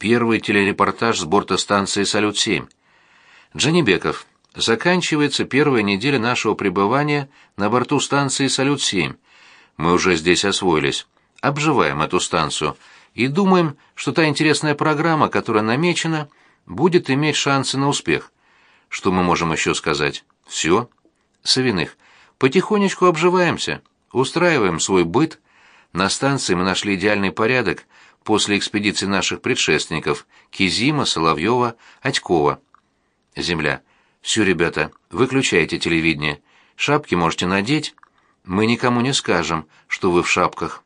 Первый телерепортаж с борта станции «Салют-7». Джанибеков. Заканчивается первая неделя нашего пребывания на борту станции «Салют-7». Мы уже здесь освоились. Обживаем эту станцию и думаем, что та интересная программа, которая намечена, будет иметь шансы на успех. Что мы можем еще сказать? Все. Савиных. Потихонечку обживаемся, устраиваем свой быт. На станции мы нашли идеальный порядок после экспедиции наших предшественников Кизима, Соловьева, Атькова. Земля. Все, ребята, выключайте телевидение. Шапки можете надеть. Мы никому не скажем, что вы в шапках.